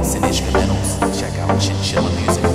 and instrumentals. Check out Chinchilla Music.